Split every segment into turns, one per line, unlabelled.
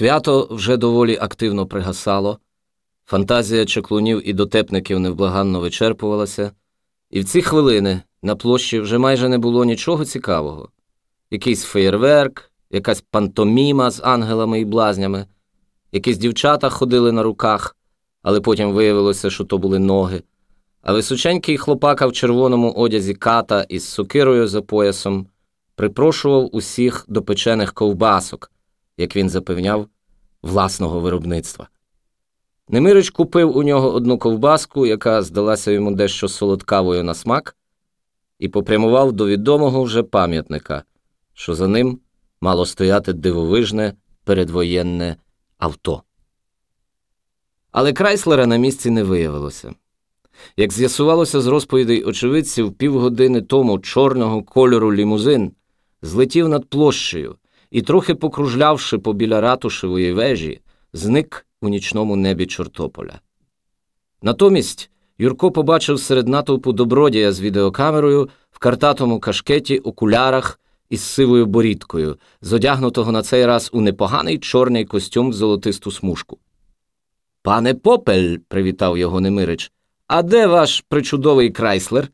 Свято вже доволі активно пригасало, фантазія чаклунів і дотепників невблаганно вичерпувалася, і в ці хвилини на площі вже майже не було нічого цікавого. Якийсь феєрверк, якась пантоміма з ангелами і блазнями, якісь дівчата ходили на руках, але потім виявилося, що то були ноги. А височенький хлопака в червоному одязі ката із сокирою за поясом припрошував усіх до печених ковбасок, як він запевняв, власного виробництва. Немирич купив у нього одну ковбаску, яка здалася йому дещо солодкавою на смак, і попрямував до відомого вже пам'ятника, що за ним мало стояти дивовижне передвоєнне авто. Але Крайслера на місці не виявилося. Як з'ясувалося з розповідей очевидців, півгодини тому чорного кольору лімузин злетів над площею і, трохи покружлявши побіля ратушевої вежі, зник у нічному небі Чортополя. Натомість Юрко побачив серед натовпу добродія з відеокамерою в картатому кашкеті, окулярах із сивою борідкою, зодягнутого на цей раз у непоганий чорний костюм в золотисту смужку. Пане Попель, привітав його Немирич, а де ваш причудовий крайслер?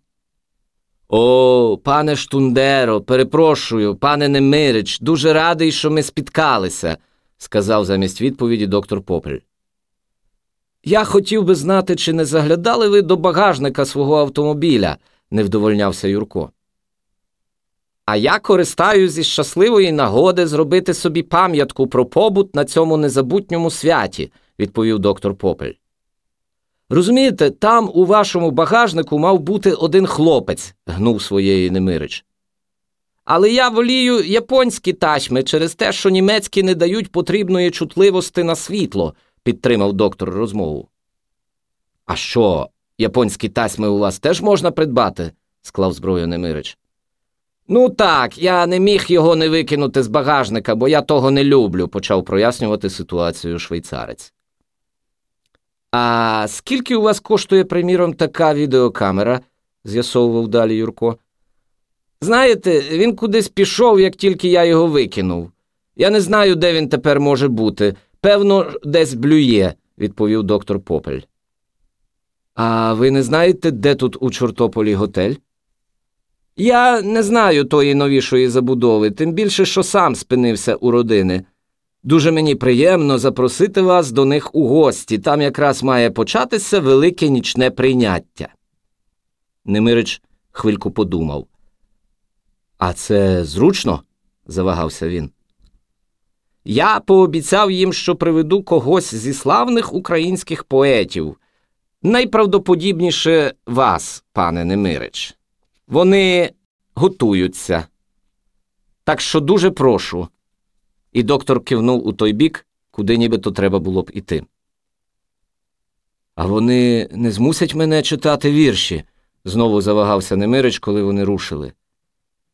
О, пане Штундеро, перепрошую, пане Немирич, дуже радий, що ми спіткалися, сказав замість відповіді доктор Попель. Я хотів би знати, чи не заглядали ви до багажника свого автомобіля, не вдовольнявся Юрко. А я користаюсь зі щасливої нагоди зробити собі пам'ятку про побут на цьому незабутньому святі, відповів доктор Попель. Розумієте, там у вашому багажнику мав бути один хлопець, гнув своєї Немирич. Але я волію японські тачми через те, що німецькі не дають потрібної чутливості на світло, підтримав доктор розмову. А що, японські тасьми у вас теж можна придбати? склав зброю Немирич. Ну так, я не міг його не викинути з багажника, бо я того не люблю, почав прояснювати ситуацію швейцарець. А скільки у вас коштує, приміром, така відеокамера? з'ясовував далі Юрко. Знаєте, він кудись пішов, як тільки я його викинув. Я не знаю, де він тепер може бути. Певно, десь блює, відповів доктор Попель. А ви не знаєте, де тут у Чортополі готель? Я не знаю тої новішої забудови, тим більше, що сам спинився у родини. Дуже мені приємно запросити вас до них у гості. Там якраз має початися велике нічне прийняття. Немирич хвильку подумав. А це зручно? завагався він. Я пообіцяв їм, що приведу когось зі славних українських поетів. Найправдоподібніше вас, пане Немирич. Вони готуються. Так що дуже прошу. І доктор кивнув у той бік, куди нібито треба було б іти. А вони не змусять мене читати вірші, знову завагався Немирич, коли вони рушили.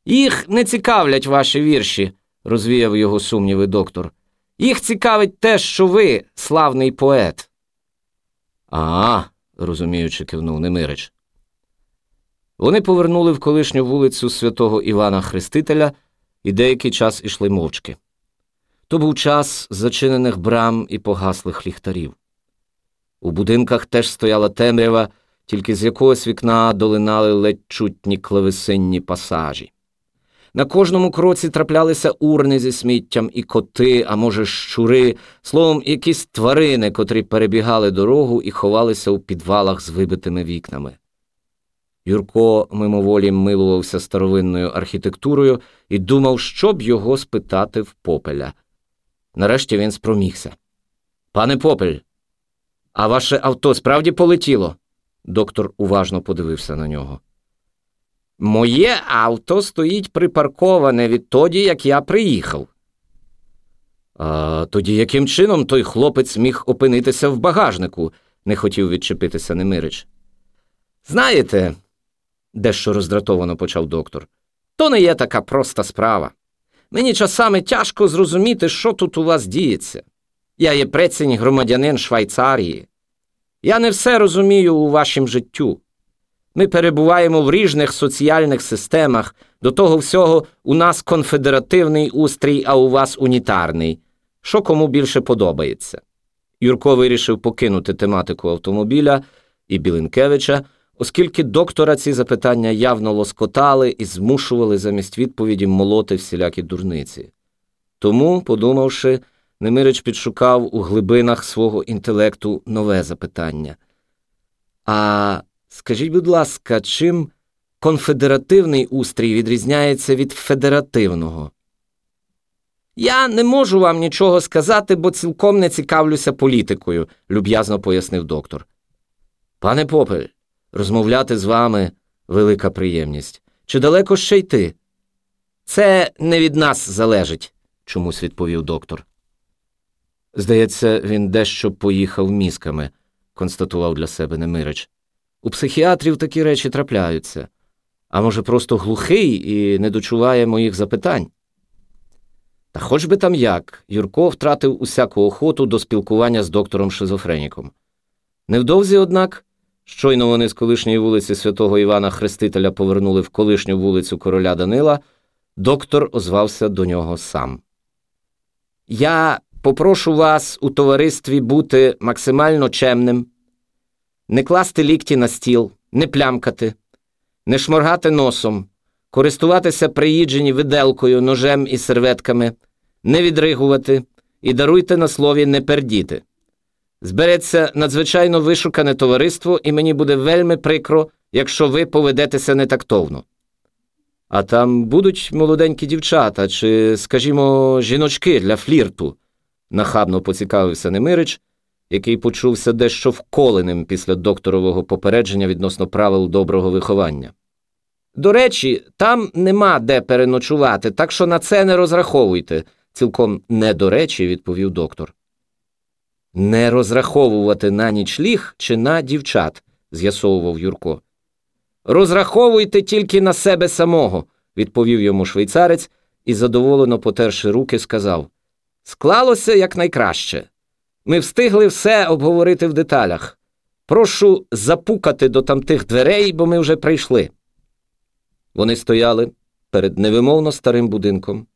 Їх не цікавлять ваші вірші, розвіяв його сумніви доктор. Їх цікавить те, що ви славний поет. А, розуміючи, кивнув Немирич. Вони повернули в колишню вулицю святого Івана Хрестителя і деякий час ішли мовчки. То був час зачинених брам і погаслих ліхтарів. У будинках теж стояла темрява, тільки з якогось вікна долинали ледь чутні клавесинні пасажі. На кожному кроці траплялися урни зі сміттям і коти, а може, щури, словом, якісь тварини, котрі перебігали дорогу і ховалися у підвалах з вибитими вікнами. Юрко мимоволі милувався старовинною архітектурою і думав, що б його спитати в попеля. Нарешті він спромігся. Пане Попель, а ваше авто справді полетіло? Доктор уважно подивився на нього. Моє авто стоїть припарковане відтоді, як я приїхав. А тоді яким чином той хлопець міг опинитися в багажнику, не хотів відчепитися Немирич. Знаєте, дещо роздратовано почав доктор, то не є така проста справа. Мені часами тяжко зрозуміти, що тут у вас діється. Я є прецінь громадянин Швейцарії. Я не все розумію у вашім життю. Ми перебуваємо в ріжних соціальних системах, до того всього у нас конфедеративний устрій, а у вас унітарний. що кому більше подобається. Юрко вирішив покинути тематику автомобіля і Білинкевича, оскільки доктора ці запитання явно лоскотали і змушували замість відповіді молоти всілякі дурниці. Тому, подумавши, Немирич підшукав у глибинах свого інтелекту нове запитання. А скажіть, будь ласка, чим конфедеративний устрій відрізняється від федеративного? Я не можу вам нічого сказати, бо цілком не цікавлюся політикою, люб'язно пояснив доктор. Пане Попель, розмовляти з вами велика приємність. Чи далеко ще йти? Це не від нас залежить, чомусь відповів доктор. Здається, він дещо поїхав мізками, констатував для себе Немирич. У психіатрів такі речі трапляються. А може, просто глухий і не дочуває моїх запитань. Та хоч би там як, Юрко втратив усяку охоту до спілкування з доктором Шизофреніком. Невдовзі, однак, щойно вони з колишньої вулиці святого Івана Хрестителя повернули в колишню вулицю короля Данила, доктор озвався до нього сам. Я попрошу вас у товаристві бути максимально чемним, не класти лікті на стіл, не плямкати, не шморгати носом, користуватися приїджені виделкою, ножем і серветками, не відригувати і даруйте на слові не пердіти. Збереться надзвичайно вишукане товариство, і мені буде вельми прикро, якщо ви поведетеся нетактовно. А там будуть молоденькі дівчата чи, скажімо, жіночки для флірту, нахабно поцікавився Немирич, який почувся дещо вколеним після докторового попередження відносно правил доброго виховання. До речі, там нема де переночувати, так що на це не розраховуйте, цілком не до речі, відповів доктор. Не розраховувати на нічліг чи на дівчат, з'ясовував Юрко. Розраховуйте тільки на себе самого, відповів йому швейцарець і, задоволено потерши руки, сказав Склалося якнайкраще. Ми встигли все обговорити в деталях. Прошу запукати до тамтих дверей, бо ми вже прийшли. Вони стояли перед невимовно старим будинком,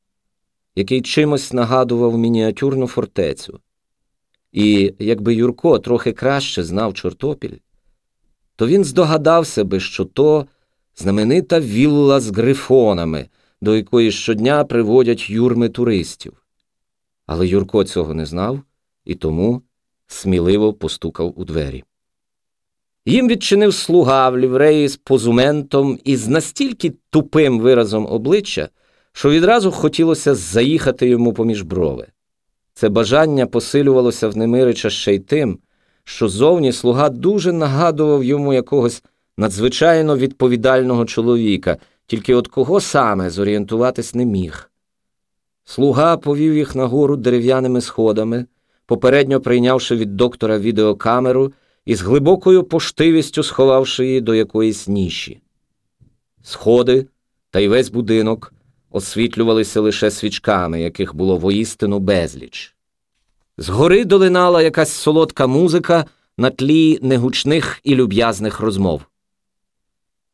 який чимось нагадував мініатюрну фортецю. І якби Юрко трохи краще знав чортопіль, то він здогадався би, що то знаменита вілла з грифонами, до якої щодня приводять юрми туристів. Але Юрко цього не знав і тому сміливо постукав у двері. Їм відчинив слуга в лівреї з позументом і з настільки тупим виразом обличчя, що відразу хотілося заїхати йому поміж брови. Це бажання посилювалося в Немирича ще й тим, що зовні слуга дуже нагадував йому якогось надзвичайно відповідального чоловіка, тільки от кого саме зорієнтуватись не міг. Слуга повів їх нагору дерев'яними сходами, попередньо прийнявши від доктора відеокамеру і з глибокою поштивістю сховавши її до якоїсь ніші. Сходи та й весь будинок освітлювалися лише свічками, яких було воістину безліч. Згори долинала якась солодка музика на тлі негучних і люб'язних розмов.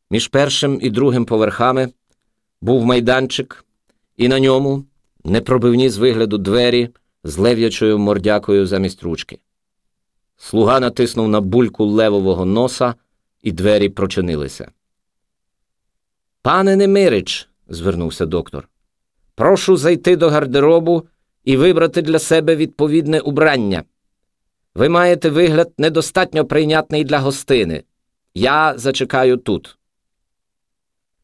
Між першим і другим поверхами був майданчик, і на ньому непробивні з вигляду двері з лев'ячою мордякою замість ручки. Слуга натиснув на бульку левового носа, і двері прочинилися. Пане Немирич, звернувся доктор, прошу зайти до гардеробу і вибрати для себе відповідне убрання. Ви маєте вигляд недостатньо прийнятний для гостини. Я зачекаю тут.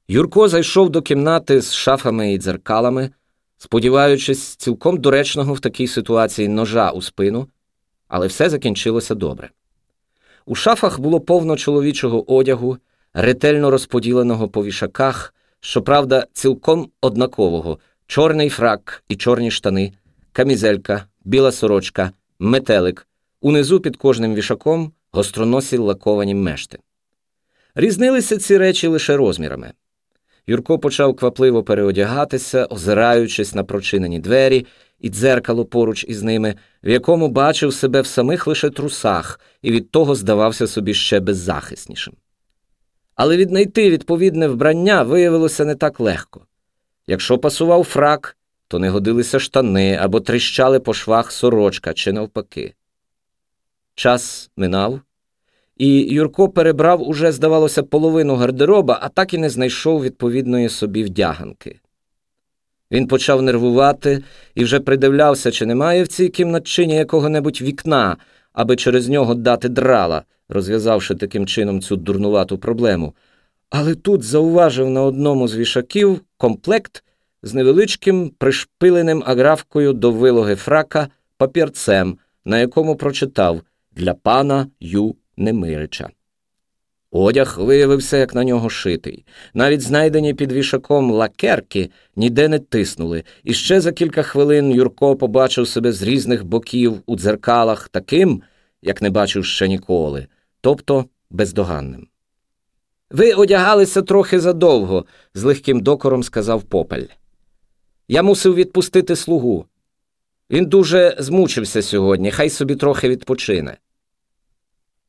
Юрко зайшов до кімнати з шафами і дзеркалами, сподіваючись цілком доречного в такій ситуації ножа у спину, але все закінчилося добре. У шафах було повно чоловічого одягу, ретельно розподіленого по вішаках, щоправда, цілком однакового чорний фрак і чорні штани, камізелька, біла сорочка, метелик, унизу під кожним вішаком гостроносі лаковані мешти. Різнилися ці речі лише розмірами. Юрко почав квапливо переодягатися, озираючись на прочинені двері і дзеркало поруч із ними, в якому бачив себе в самих лише трусах і від того здавався собі ще беззахиснішим. Але віднайти відповідне вбрання виявилося не так легко. Якщо пасував фрак, то не годилися штани або тріщали по швах сорочка чи навпаки. Час минав, і Юрко перебрав уже, здавалося, половину гардероба, а так і не знайшов відповідної собі вдяганки. Він почав нервувати і вже придивлявся, чи немає в цій кімнатчині якого-небудь вікна, аби через нього дати драла, розв'язавши таким чином цю дурнувату проблему. Але тут зауважив на одному з вішаків комплект з невеличким пришпиленим аграфкою до вилоги фрака папірцем, на якому прочитав для пана Ю Немирича. Одяг виявився, як на нього шитий. Навіть знайдені під вішаком лакерки ніде не тиснули, і ще за кілька хвилин Юрко побачив себе з різних боків у дзеркалах таким, як не бачив ще ніколи, тобто бездоганним. Ви одягалися трохи задовго, з легким докором сказав попель. Я мусив відпустити слугу. Він дуже змучився сьогодні, хай собі трохи відпочине.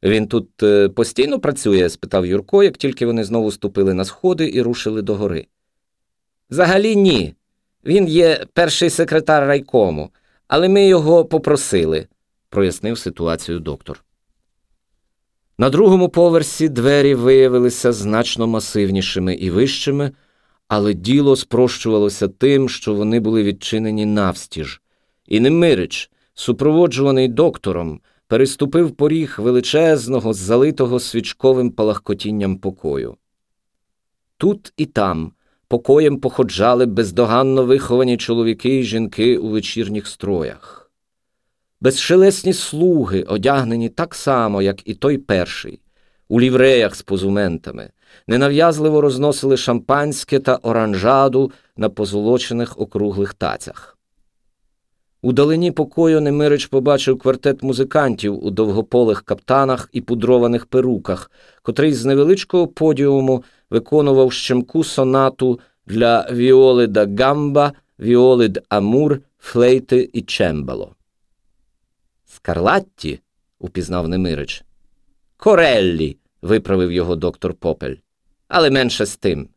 Він тут е, постійно працює? спитав Юрко, як тільки вони знову ступили на сходи і рушили до гори. Взагалі ні. Він є перший секретар райкому, але ми його попросили, прояснив ситуацію доктор. На другому поверсі двері виявилися значно масивнішими і вищими, але діло спрощувалося тим, що вони були відчинені навстіж, і Немирич, супроводжуваний доктором, переступив поріг величезного, залитого свічковим палахкотінням покою. Тут і там покоєм походжали бездоганно виховані чоловіки і жінки у вечірніх строях. Безшелесні слуги, одягнені так само, як і той перший, у лівреях з позументами, ненав'язливо розносили шампанське та оранжаду на позолочених округлих тацях. У далині покою Немирич побачив квартет музикантів у довгополих каптанах і пудрованих перуках, котрий з невеличкого подіуму виконував щемку сонату для віоли да гамба, віоли д'амур, флейти і чембало. Скарлатті, упізнав Немирич. Кореллі, виправив його доктор Попель. Але менше з тим.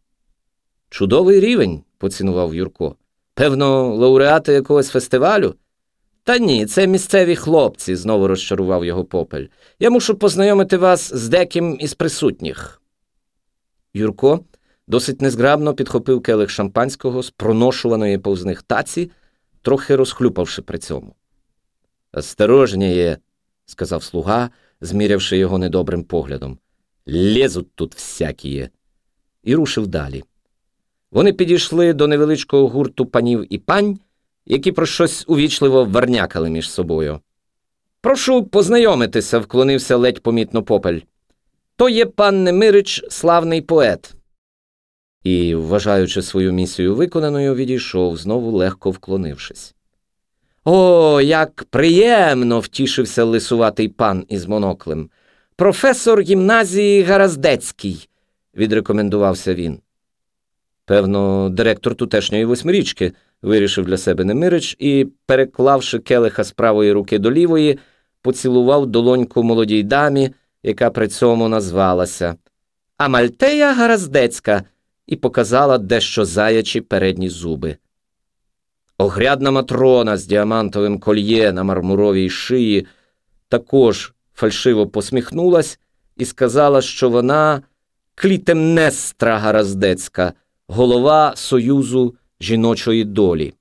Чудовий рівень, поцінував Юрко. Певно, лауреати якогось фестивалю? Та ні, це місцеві хлопці, знову розчарував його Попель. Я мушу познайомити вас з деким із присутніх. Юрко досить незграбно підхопив келих шампанського з проношуваної повз них таці, трохи розхлюпавши при цьому. Осторожніє, сказав слуга, змірявши його недобрим поглядом. Лезуть тут всякі. І рушив далі. Вони підійшли до невеличкого гурту панів і пань, які про щось увічливо варнякали між собою. Прошу познайомитися, вклонився ледь помітно попель. То є пан Немирич, славний поет. І, вважаючи свою місію виконаною, відійшов, знову легко вклонившись. О, як приємно! втішився лисуватий пан із моноклем. Професор гімназії Гараздецький, відрекомендувався він. Певно, директор тутешньої восьмирічки, вирішив для себе Немирич і, переклавши келиха з правої руки до лівої, поцілував долоньку молодій дамі, яка при цьому назвалася Амальтея Гараздецька, і показала дещо заячі передні зуби. Огрядна матрона з діамантовим кольє на мармуровій шиї також фальшиво посміхнулась і сказала, що вона клітемнестра Гараздецька голова Союзу жіночої долі.